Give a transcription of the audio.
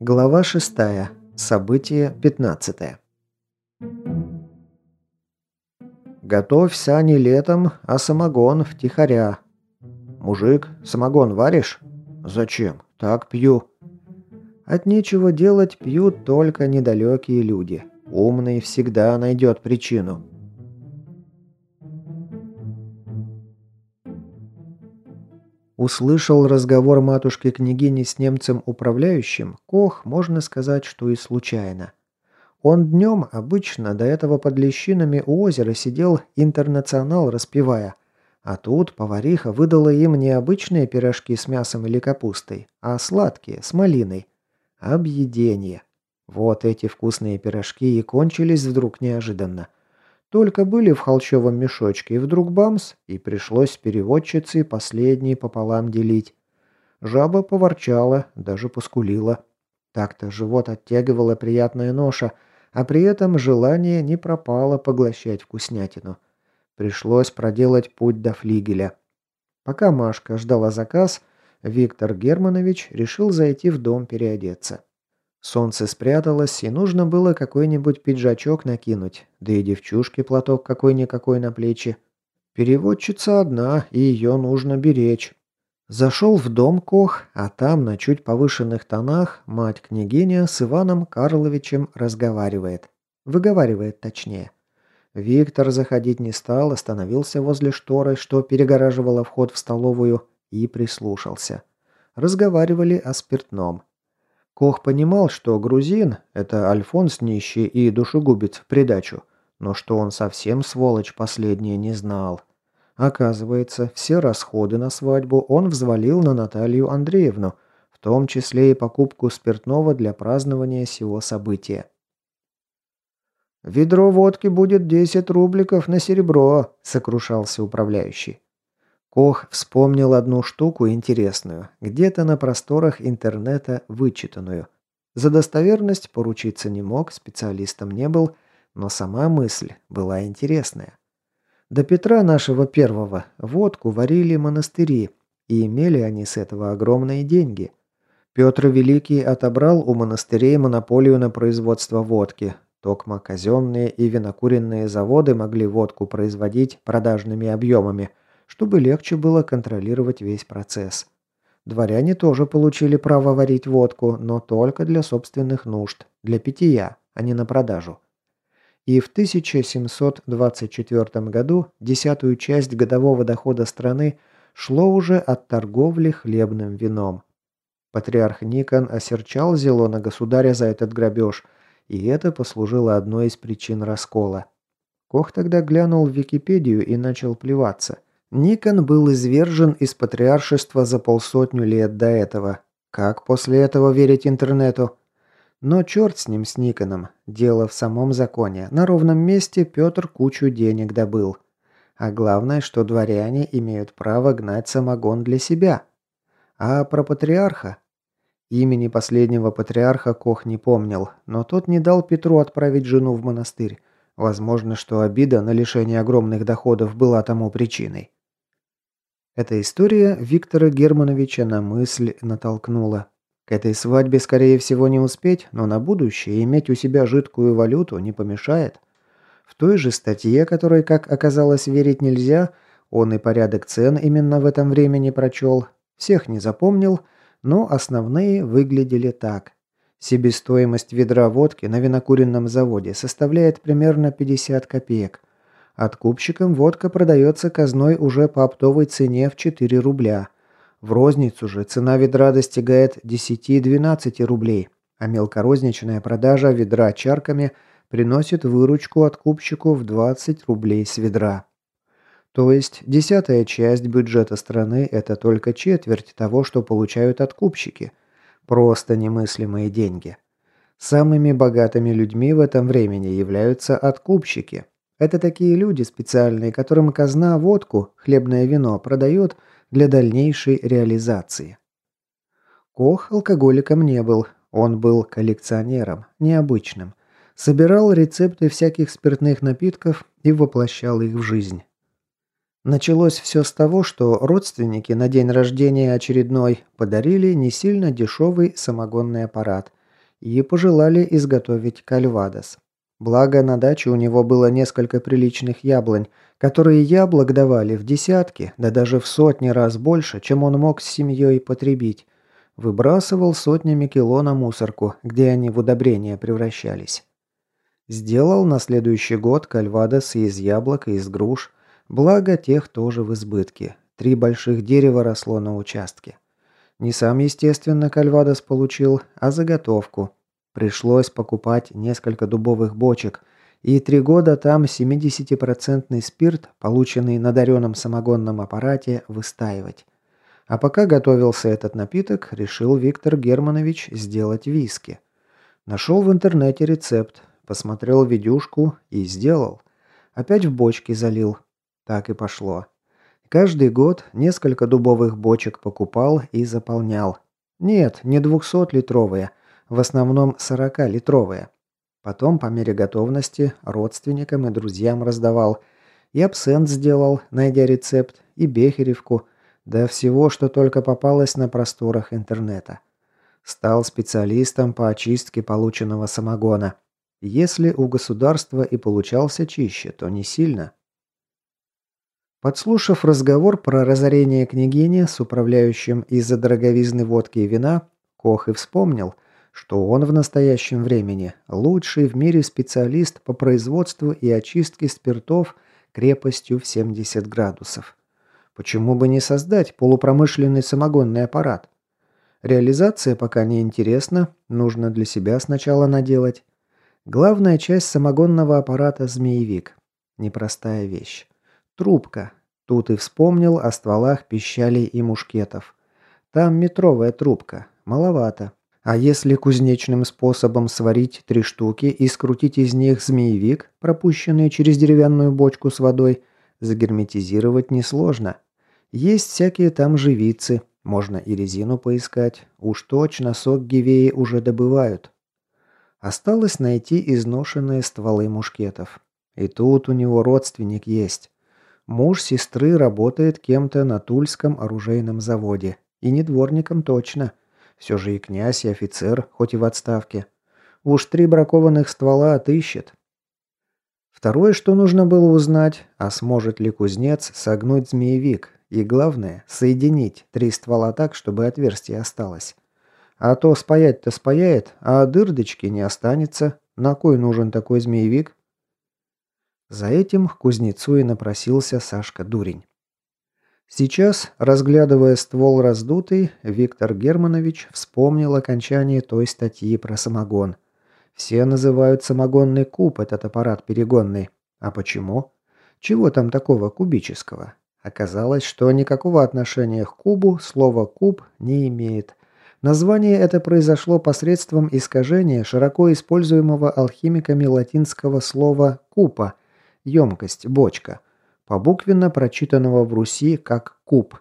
Глава 6. Событие 15. Готовь сани летом, а самогон втихаря. Мужик, самогон варишь? Зачем? Так пью. От нечего делать пьют только недалекие люди. Умный всегда найдет причину. Услышал разговор матушки-княгини с немцем-управляющим, Кох, можно сказать, что и случайно. Он днем обычно до этого под лещинами у озера сидел интернационал распевая, а тут повариха выдала им не обычные пирожки с мясом или капустой, а сладкие, с малиной. Объедение. Вот эти вкусные пирожки и кончились вдруг неожиданно. Только были в холщовом мешочке, и вдруг бамс, и пришлось переводчице последний пополам делить. Жаба поворчала, даже поскулила. Так-то живот оттягивала приятная ноша, а при этом желание не пропало поглощать вкуснятину. Пришлось проделать путь до флигеля. Пока Машка ждала заказ, Виктор Германович решил зайти в дом переодеться. Солнце спряталось, и нужно было какой-нибудь пиджачок накинуть, да и девчушке платок какой-никакой на плечи. Переводчица одна, и ее нужно беречь. Зашел в дом Кох, а там на чуть повышенных тонах мать-княгиня с Иваном Карловичем разговаривает. Выговаривает точнее. Виктор заходить не стал, остановился возле шторы, что перегораживала вход в столовую, и прислушался. Разговаривали о спиртном. Кох понимал, что грузин – это Альфонс нищий и душегубец в придачу, но что он совсем сволочь последнее не знал. Оказывается, все расходы на свадьбу он взвалил на Наталью Андреевну, в том числе и покупку спиртного для празднования сего события. «Ведро водки будет 10 рубликов на серебро», – сокрушался управляющий. Кох вспомнил одну штуку интересную, где-то на просторах интернета вычитанную. За достоверность поручиться не мог, специалистом не был, но сама мысль была интересная. До Петра нашего первого водку варили монастыри, и имели они с этого огромные деньги. Петр Великий отобрал у монастырей монополию на производство водки. Токма казенные и винокуренные заводы могли водку производить продажными объемами – чтобы легче было контролировать весь процесс. Дворяне тоже получили право варить водку, но только для собственных нужд, для питья, а не на продажу. И в 1724 году десятую часть годового дохода страны шло уже от торговли хлебным вином. Патриарх Никон осерчал Зелона государя за этот грабеж, и это послужило одной из причин раскола. Кох тогда глянул в Википедию и начал плеваться. Никон был извержен из патриаршества за полсотню лет до этого. Как после этого верить интернету? Но черт с ним, с Никоном. Дело в самом законе. На ровном месте Петр кучу денег добыл. А главное, что дворяне имеют право гнать самогон для себя. А про патриарха? Имени последнего патриарха Кох не помнил, но тот не дал Петру отправить жену в монастырь. Возможно, что обида на лишение огромных доходов была тому причиной. Эта история Виктора Германовича на мысль натолкнула. К этой свадьбе, скорее всего, не успеть, но на будущее иметь у себя жидкую валюту не помешает. В той же статье, которой, как оказалось, верить нельзя, он и порядок цен именно в этом времени прочел. Всех не запомнил, но основные выглядели так. Себестоимость ведра водки на винокуренном заводе составляет примерно 50 копеек – Откупщикам водка продается казной уже по оптовой цене в 4 рубля. В розницу же цена ведра достигает 10-12 рублей, а мелкорозничная продажа ведра чарками приносит выручку откупщику в 20 рублей с ведра. То есть десятая часть бюджета страны – это только четверть того, что получают откупщики. Просто немыслимые деньги. Самыми богатыми людьми в этом времени являются откупщики – это такие люди специальные, которым казна водку, хлебное вино продает для дальнейшей реализации. Кох алкоголиком не был. Он был коллекционером, необычным. Собирал рецепты всяких спиртных напитков и воплощал их в жизнь. Началось все с того, что родственники на день рождения очередной подарили не сильно дешевый самогонный аппарат и пожелали изготовить кальвадос. Благо, на даче у него было несколько приличных яблонь, которые яблок давали в десятки, да даже в сотни раз больше, чем он мог с семьей потребить, Выбрасывал сотнями кило на мусорку, где они в удобрения превращались. Сделал на следующий год кальвадос из яблок и из груш, благо тех тоже в избытке. Три больших дерева росло на участке. Не сам, естественно, кальвадос получил, а заготовку. Пришлось покупать несколько дубовых бочек, и три года там 70% спирт, полученный на дареном самогонном аппарате, выстаивать. А пока готовился этот напиток, решил Виктор Германович сделать виски. Нашел в интернете рецепт, посмотрел видюшку и сделал. Опять в бочки залил. Так и пошло. Каждый год несколько дубовых бочек покупал и заполнял. Нет, не 200-литровые, в основном 40-литровые. Потом, по мере готовности, родственникам и друзьям раздавал. И абсент сделал, найдя рецепт, и бехеревку – да всего, что только попалось на просторах интернета. Стал специалистом по очистке полученного самогона. Если у государства и получался чище, то не сильно. Подслушав разговор про разорение княгини с управляющим из-за дороговизны водки и вина, Кох и вспомнил, что он в настоящем времени лучший в мире специалист по производству и очистке спиртов крепостью в 70 градусов. Почему бы не создать полупромышленный самогонный аппарат? Реализация пока не интересна, нужно для себя сначала наделать. Главная часть самогонного аппарата – змеевик. Непростая вещь. Трубка. Тут и вспомнил о стволах пищалей и мушкетов. Там метровая трубка. Маловато. А если кузнечным способом сварить три штуки и скрутить из них змеевик, пропущенный через деревянную бочку с водой, загерметизировать несложно. Есть всякие там живицы, можно и резину поискать. Уж точно сок гивеи уже добывают. Осталось найти изношенные стволы мушкетов. И тут у него родственник есть. Муж сестры работает кем-то на Тульском оружейном заводе. И не дворником точно. Все же и князь, и офицер, хоть и в отставке. Уж три бракованных ствола отыщет. Второе, что нужно было узнать, а сможет ли кузнец согнуть змеевик, и главное, соединить три ствола так, чтобы отверстие осталось. А то спаять-то спаяет, а дырдочки не останется. На кой нужен такой змеевик? За этим к кузнецу и напросился Сашка Дурень. Сейчас, разглядывая ствол раздутый, Виктор Германович вспомнил окончание той статьи про самогон. Все называют самогонный куб этот аппарат перегонный. А почему? Чего там такого кубического? Оказалось, что никакого отношения к кубу слово «куб» не имеет. Название это произошло посредством искажения широко используемого алхимиками латинского слова «купа» – емкость, бочка, побуквенно прочитанного в Руси как «куб».